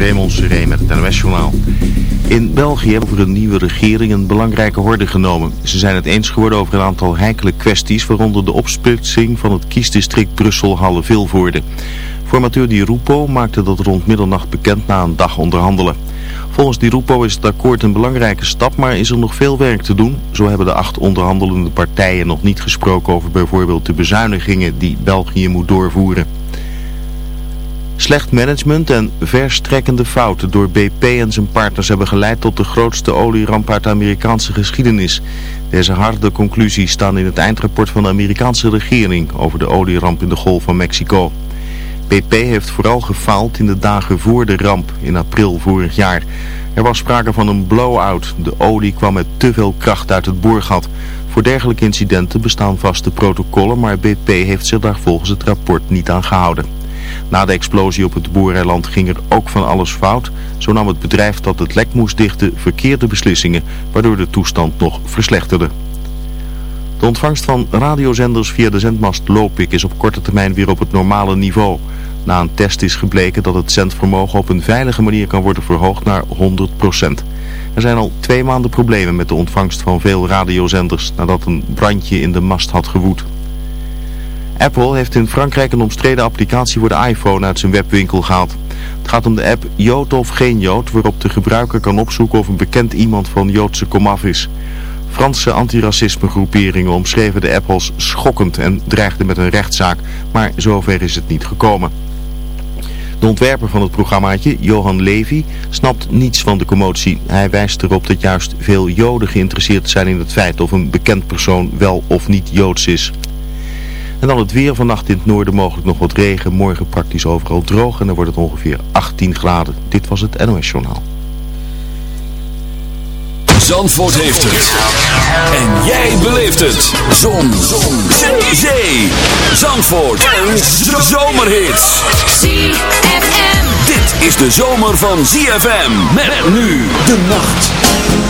Raymond Seré met het. In België hebben de nieuwe regering een belangrijke horde genomen. Ze zijn het eens geworden over een aantal heikele kwesties, waaronder de opsplitsing van het kiesdistrict Brussel-Halle-Vilvoorde. Formateur Di Rupo maakte dat rond middernacht bekend na een dag onderhandelen. Volgens Di Rupo is het akkoord een belangrijke stap, maar is er nog veel werk te doen. Zo hebben de acht onderhandelende partijen nog niet gesproken over bijvoorbeeld de bezuinigingen die België moet doorvoeren. Slecht management en verstrekkende fouten door BP en zijn partners hebben geleid tot de grootste olieramp uit de Amerikaanse geschiedenis. Deze harde conclusies staan in het eindrapport van de Amerikaanse regering over de olieramp in de Golf van Mexico. BP heeft vooral gefaald in de dagen voor de ramp in april vorig jaar. Er was sprake van een blow-out. De olie kwam met te veel kracht uit het boorgat. Voor dergelijke incidenten bestaan vaste protocollen, maar BP heeft zich daar volgens het rapport niet aan gehouden. Na de explosie op het boereiland ging er ook van alles fout. Zo nam het bedrijf dat het lek moest dichten verkeerde beslissingen, waardoor de toestand nog verslechterde. De ontvangst van radiozenders via de zendmast Lopik is op korte termijn weer op het normale niveau. Na een test is gebleken dat het zendvermogen op een veilige manier kan worden verhoogd naar 100%. Er zijn al twee maanden problemen met de ontvangst van veel radiozenders nadat een brandje in de mast had gewoed. Apple heeft in Frankrijk een omstreden applicatie voor de iPhone uit zijn webwinkel gehaald. Het gaat om de app Jood of geen Jood, waarop de gebruiker kan opzoeken of een bekend iemand van Joodse komaf is. Franse antiracismegroeperingen omschreven de app als schokkend en dreigden met een rechtszaak, maar zover is het niet gekomen. De ontwerper van het programmaatje, Johan Levy, snapt niets van de commotie. Hij wijst erop dat juist veel Joden geïnteresseerd zijn in het feit of een bekend persoon wel of niet Joods is. En dan het weer. Vannacht in het noorden mogelijk nog wat regen. Morgen praktisch overal droog en dan wordt het ongeveer 18 graden. Dit was het NOS Journaal. Zandvoort heeft het. En jij beleeft het. Zon. Zon. Zee. Zee. Zandvoort. Een zomerhit. ZFM. Dit is de zomer van ZFM. Met nu de nacht.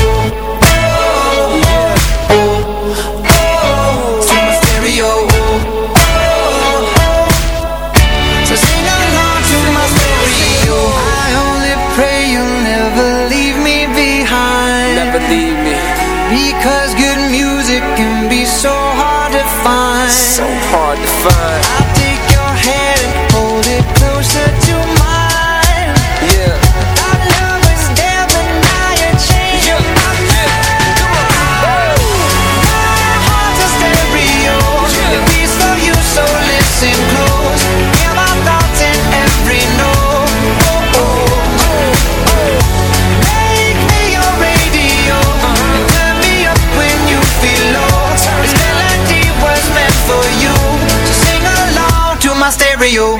stereo.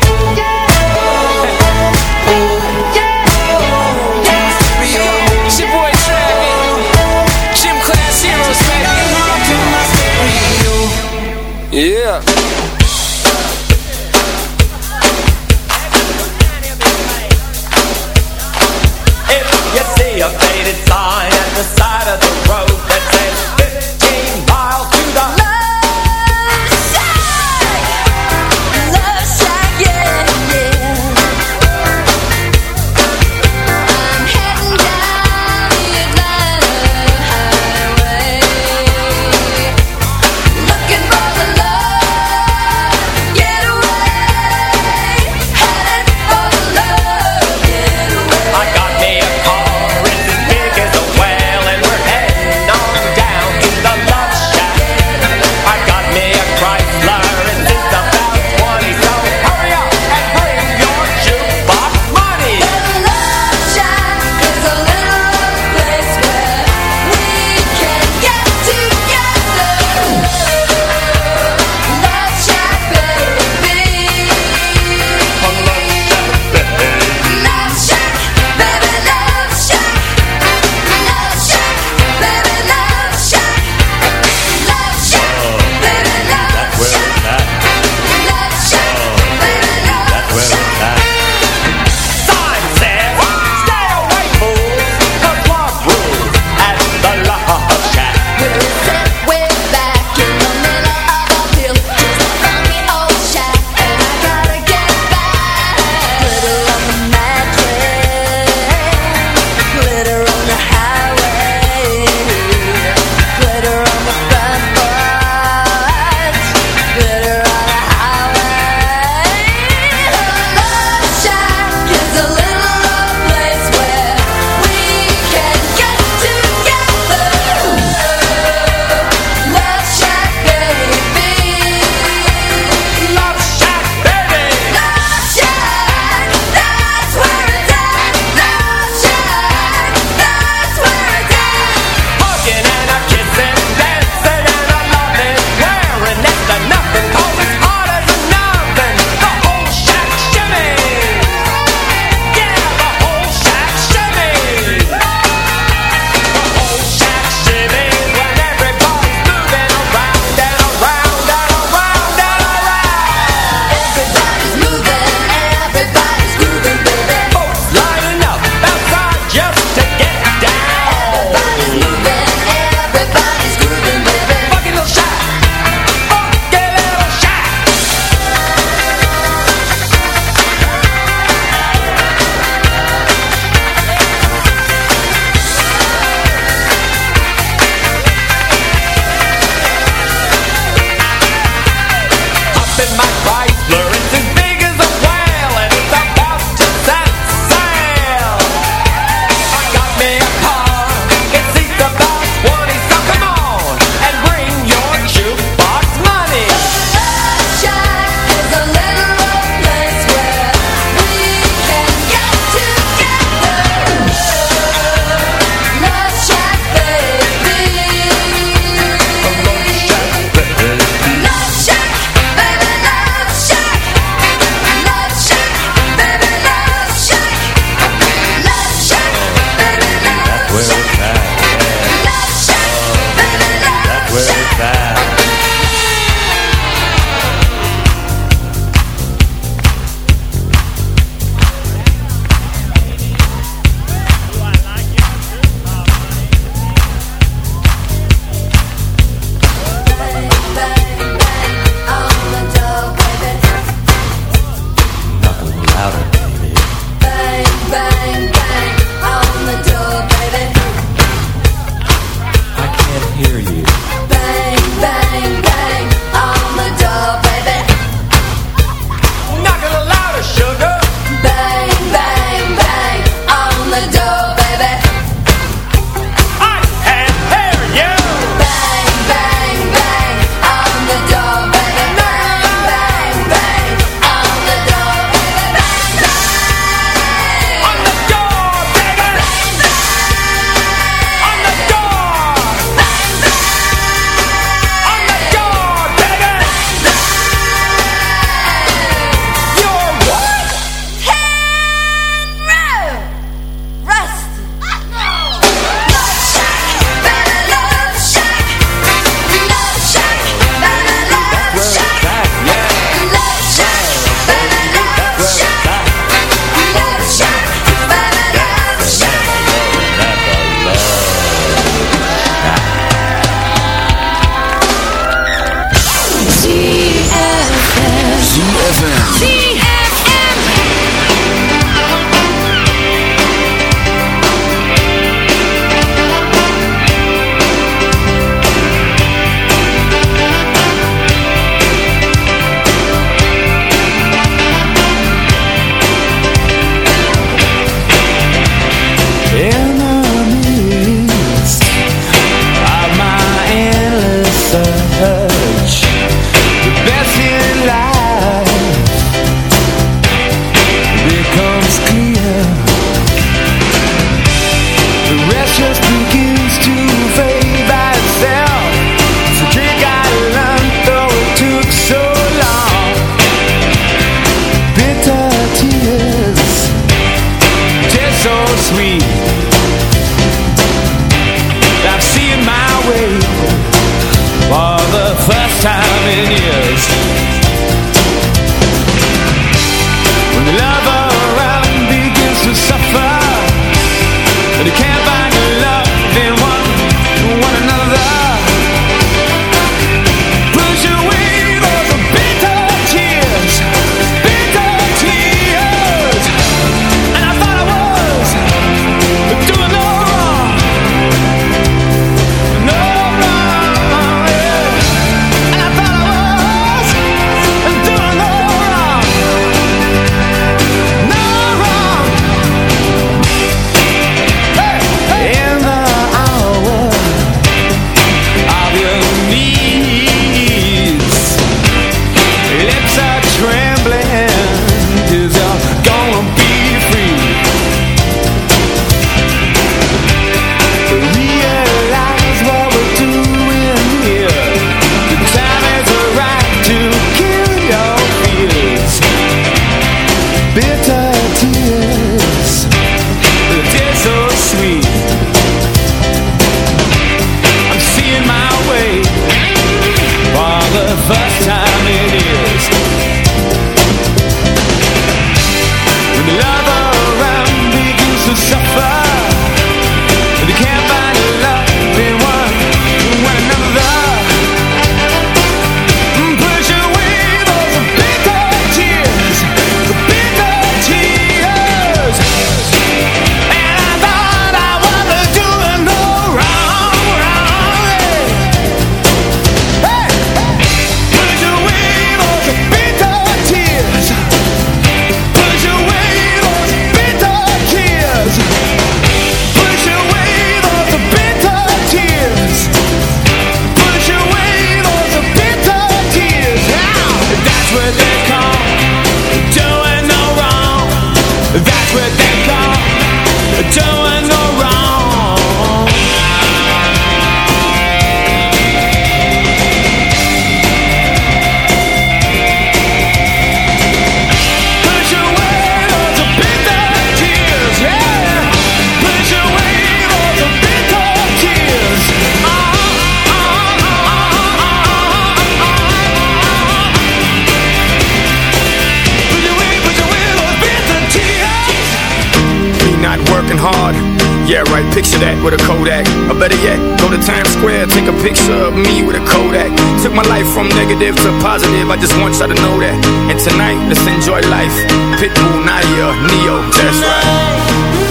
negative positive, I just want y'all to know that. And tonight, let's enjoy life. Pitbull, Naya, Neo, that's right.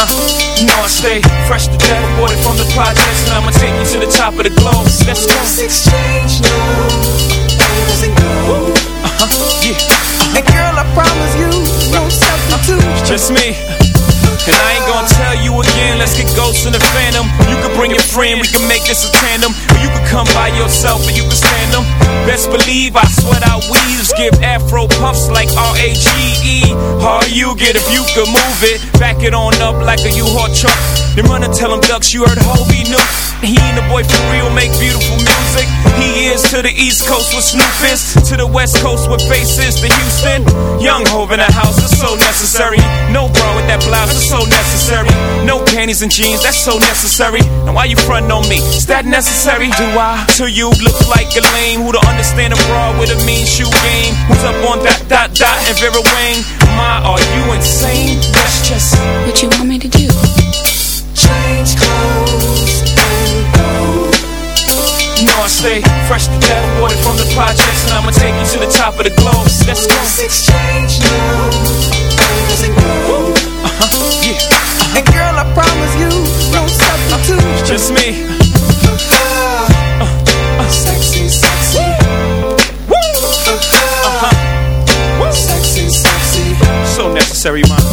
Uh-huh. You know I stay fresh to death, aborted from the projects, and I'ma take you to the top of the globe. Let's go. exchange Uh-huh. Yeah. And girl, I promise you No substitute Just me. And I ain't gonna tell you again, let's get ghosts in the phantom. You can bring your friend, we can make this a tandem. Or you come by yourself and you can stand them. Best believe I sweat out weaves, give afro puffs like R-A-G-E. How you get if you can move it, back it on up like a U-Haul truck. Then run and tell them ducks you heard Hobie knew. He and the boy for real make beautiful music. He is to the East Coast with Snoop is, to the West Coast with faces to Houston. Young Hove in the house is so necessary. No bra with that blouse is so necessary. No panties and jeans, that's so necessary. And why you frontin' on me? Is that necessary? Do I? To you look like a lame who don't understand a bra with a mean shoe game. Who's up on that, dot dot and Vera Wang? My, are you insane? That's just What you want me to do? Change clothes and go. You know I stay fresh to death, water from the projects, and I'ma take you to the top of the globe. Let's go. exchange now. Uh-huh, yeah. And girl, I promise you No substitute Just me. Sexy, sexy Woo! Uh-huh. Woo! Sexy, sexy So necessary, man.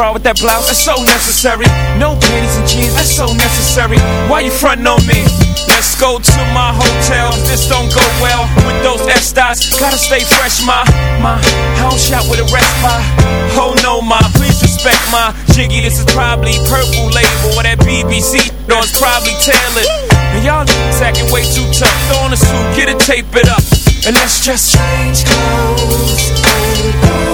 Bra with that blouse, that's so necessary. No panties and jeans, that's so necessary. Why you frontin' on me? Let's go to my hotel. This don't go well with those dots, gotta stay fresh, ma. My house shot with a rest by. Oh no, ma, please respect my jiggy. This is probably purple label or that BBC. No, it's probably tailored. And y'all niggas acting way too tough. Throw on a suit, get it, tape it up. And let's just change clothes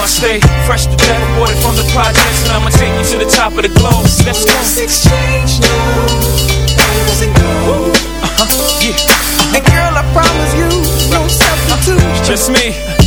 and go. Fresh to death, aborted from the projects, and I'ma take you to the top of the globe. Let's go. Let's exchange now. Doesn't go. Uh-huh, yeah. And girl, I promise you, no substitute. Just me.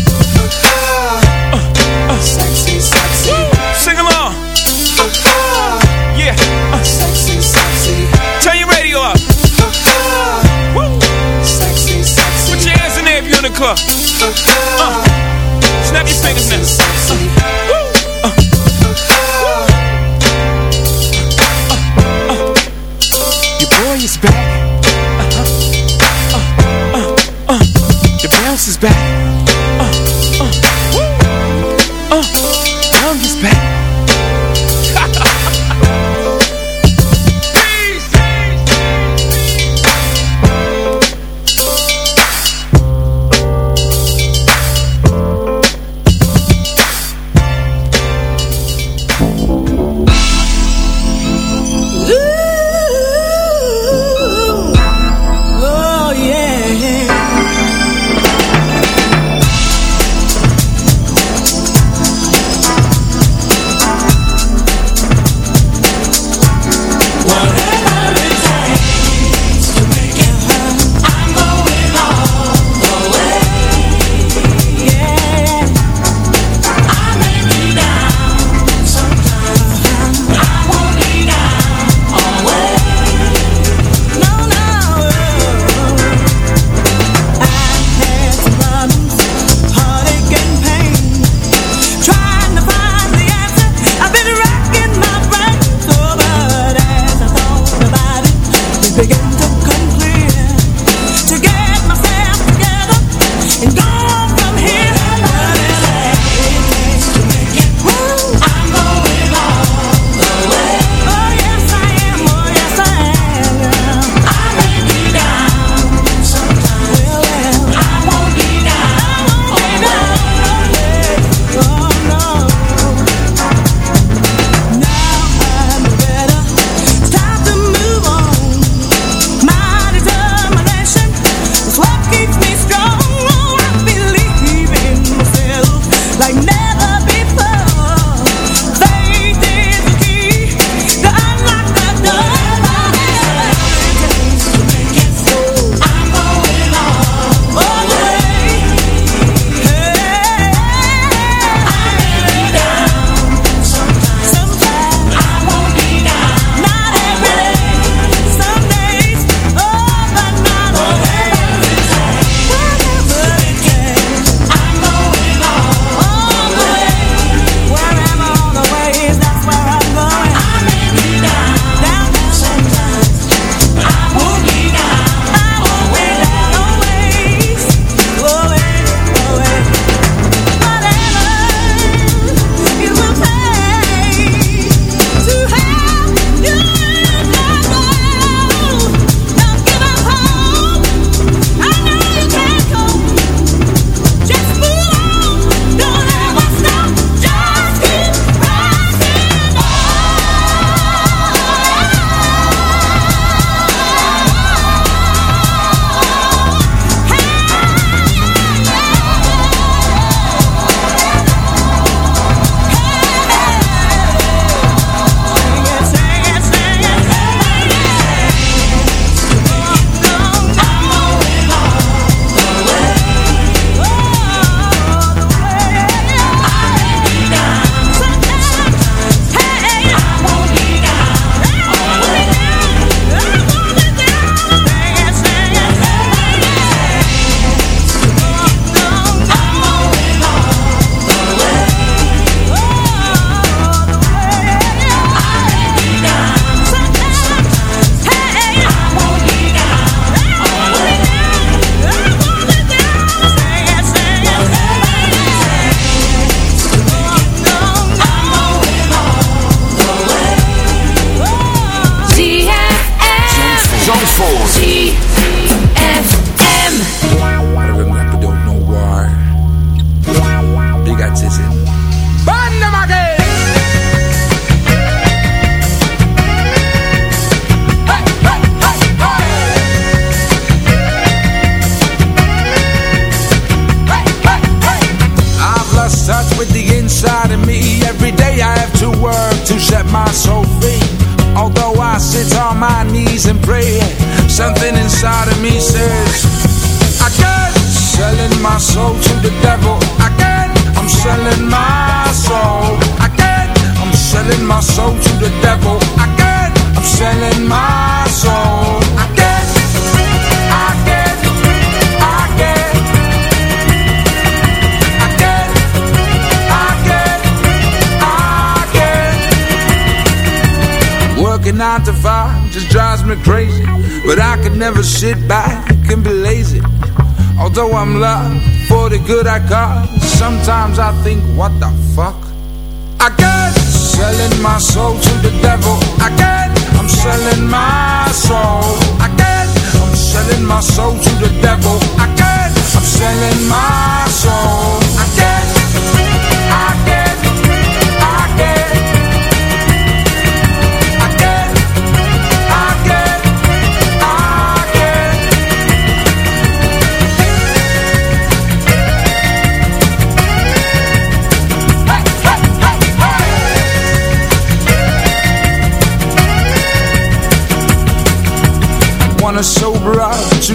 think, what the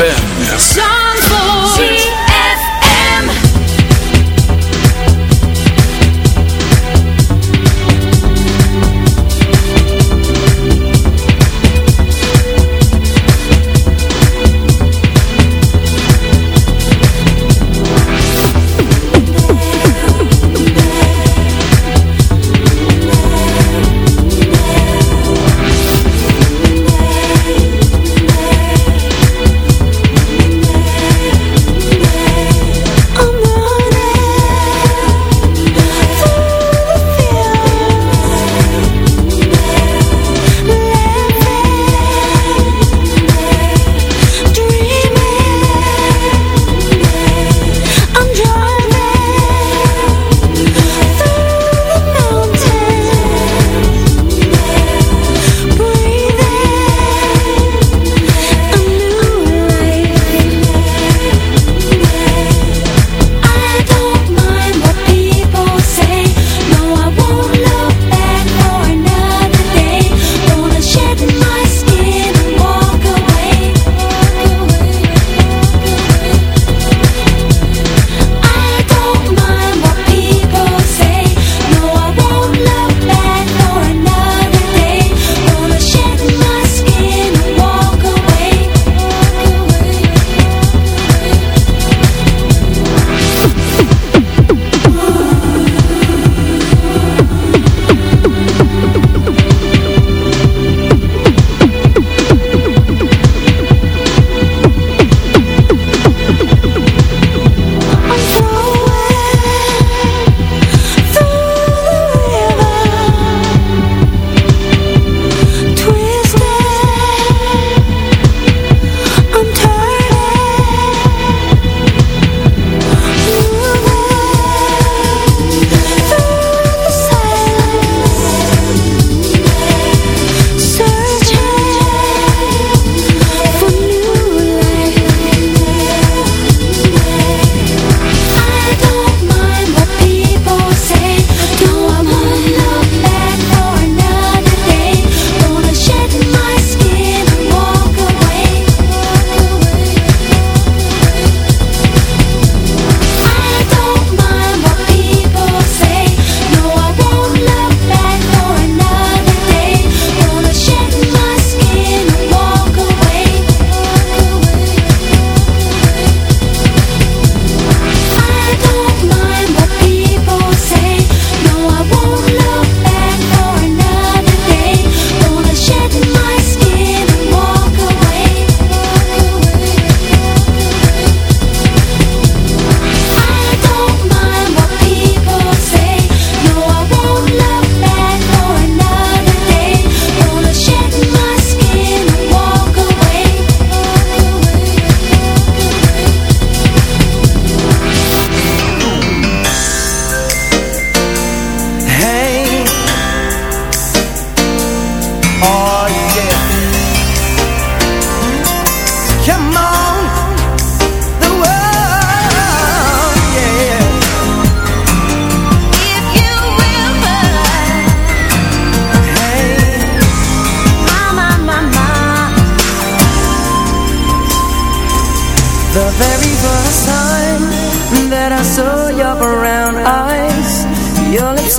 ZFM.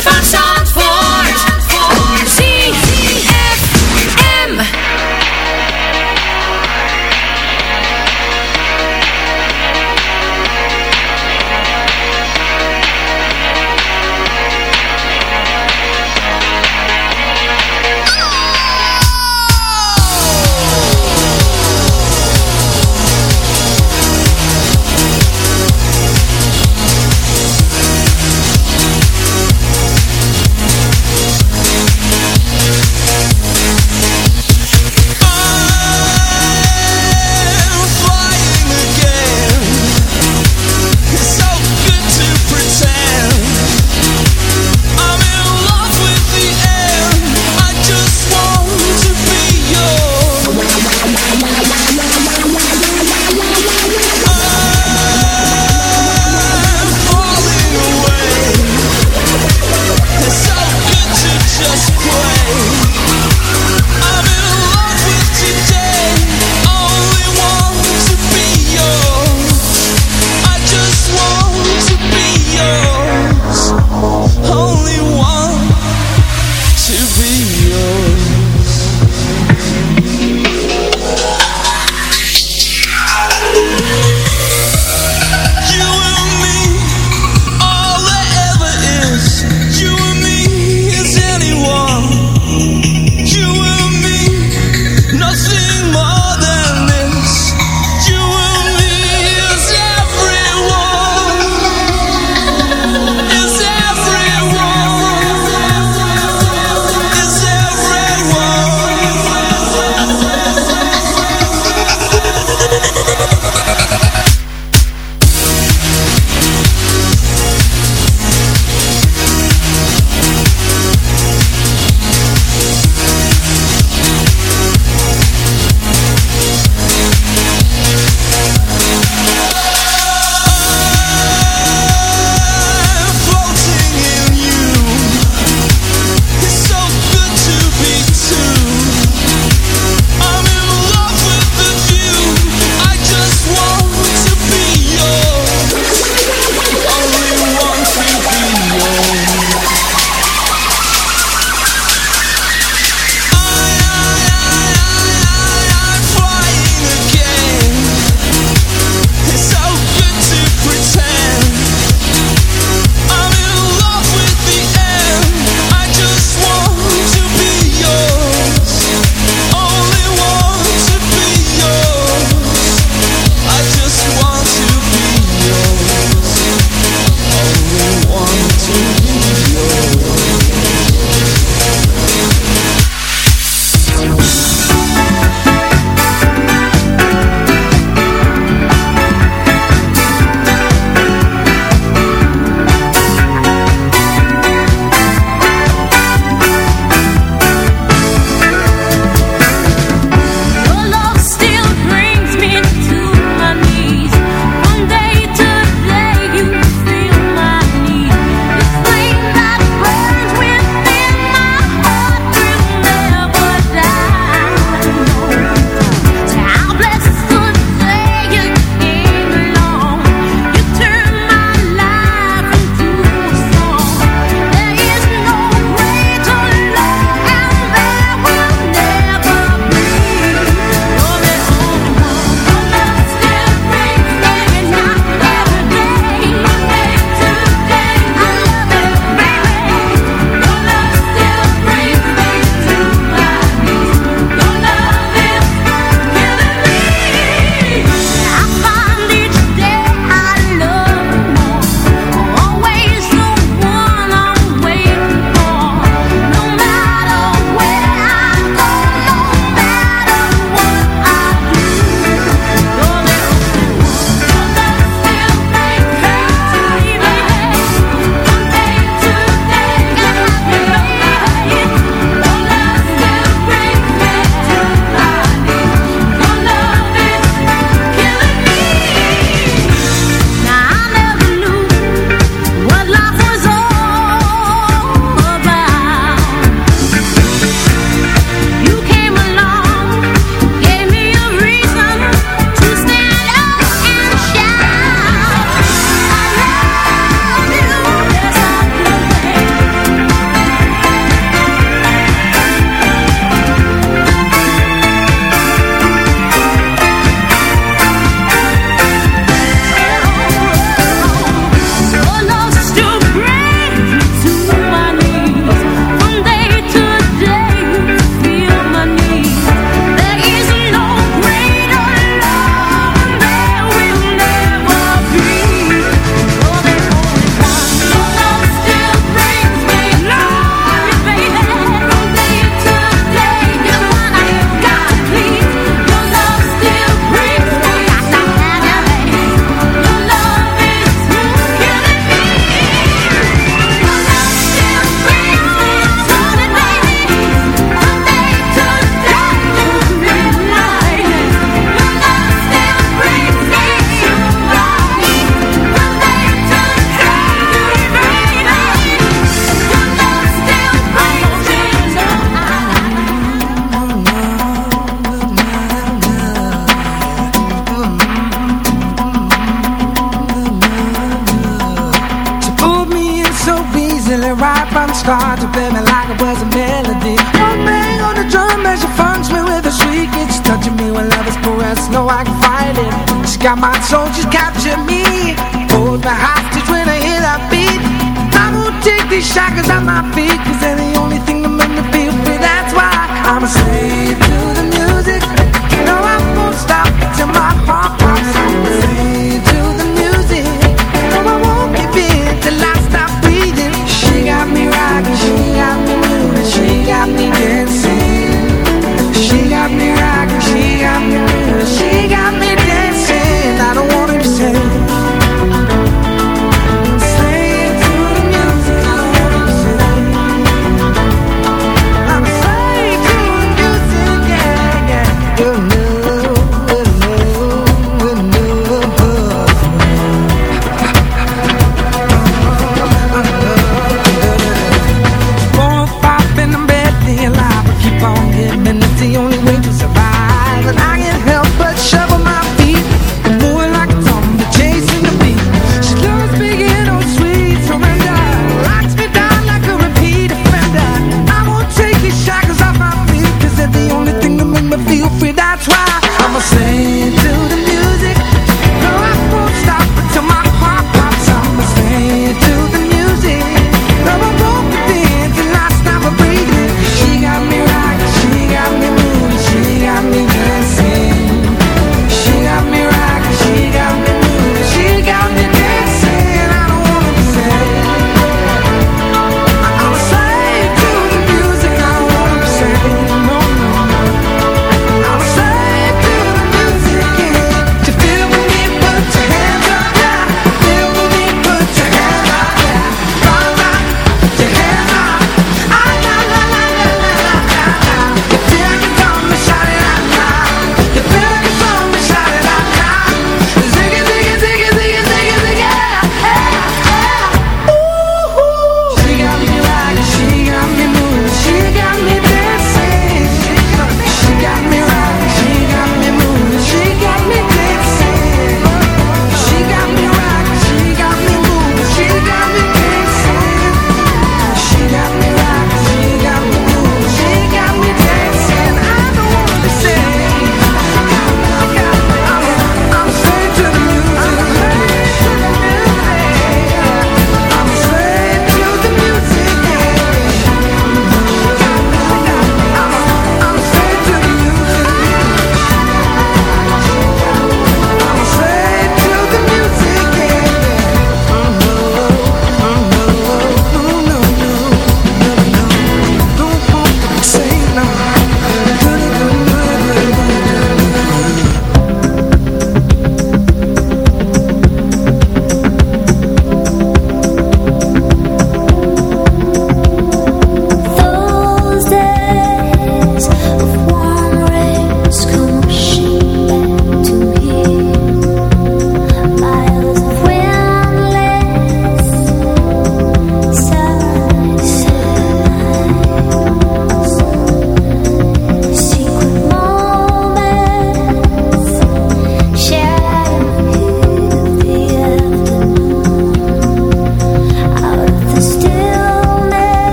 Fun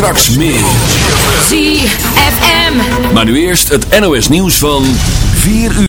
Straks meer. ZFM. Maar nu eerst het NOS nieuws van 4 uur.